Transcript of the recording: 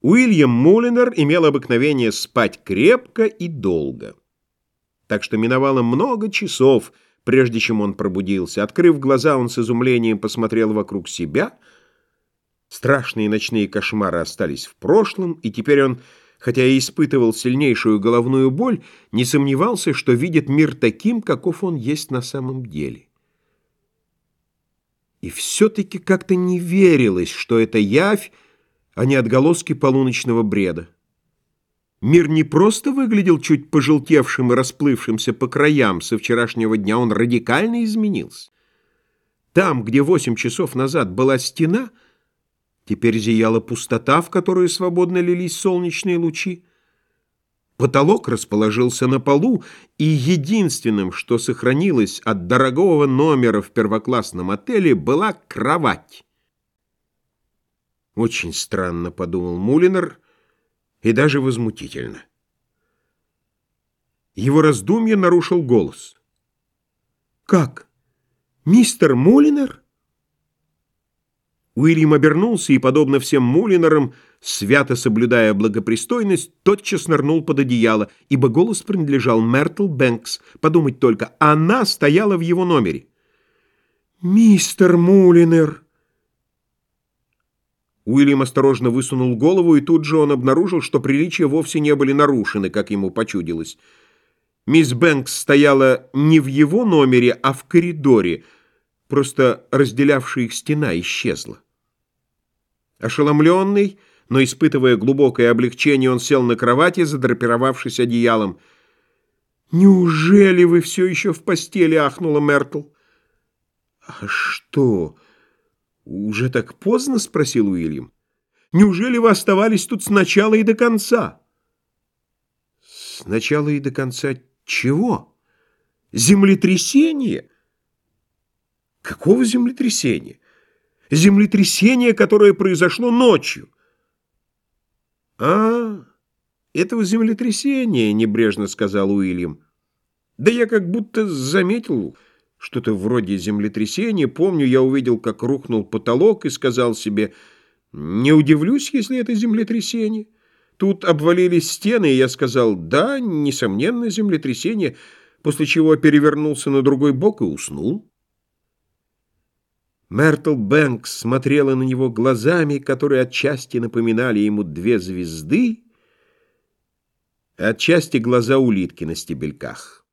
Уильям Мулинер имел обыкновение спать крепко и долго. Так что миновало много часов, прежде чем он пробудился. Открыв глаза, он с изумлением посмотрел вокруг себя. Страшные ночные кошмары остались в прошлом, и теперь он, хотя и испытывал сильнейшую головную боль, не сомневался, что видит мир таким, каков он есть на самом деле. И все-таки как-то не верилось, что это явь, а не отголоски полуночного бреда. Мир не просто выглядел чуть пожелтевшим и расплывшимся по краям, со вчерашнего дня он радикально изменился. Там, где восемь часов назад была стена, теперь зияла пустота, в которую свободно лились солнечные лучи. Потолок расположился на полу, и единственным, что сохранилось от дорогого номера в первоклассном отеле, была кровать. Очень странно, подумал Мулинер, и даже возмутительно. Его раздумье нарушил голос. «Как? Мистер Мулинер?» Уильям обернулся и, подобно всем Мулинерам, свято соблюдая благопристойность, тотчас нырнул под одеяло, ибо голос принадлежал Мертл Бэнкс. Подумать только, она стояла в его номере. «Мистер Мулинер!» Уильям осторожно высунул голову, и тут же он обнаружил, что приличия вовсе не были нарушены, как ему почудилось. Мисс Бэнкс стояла не в его номере, а в коридоре, просто разделявшая их стена исчезла. Ошеломленный, но испытывая глубокое облегчение, он сел на кровати, задрапировавшись одеялом. «Неужели вы все еще в постели?» — ахнула Мертл. «А что?» «Уже так поздно?» — спросил Уильям. «Неужели вы оставались тут с начала и до конца?» «С начала и до конца чего? Землетрясение?» «Какого землетрясения?» «Землетрясение, которое произошло ночью». «А, этого землетрясения», — небрежно сказал Уильям. «Да я как будто заметил...» Что-то вроде землетрясения. Помню, я увидел, как рухнул потолок и сказал себе, не удивлюсь, если это землетрясение. Тут обвалились стены, и я сказал, да, несомненно, землетрясение, после чего перевернулся на другой бок и уснул. Мертл Бэнкс смотрела на него глазами, которые отчасти напоминали ему две звезды, отчасти глаза улитки на стебельках.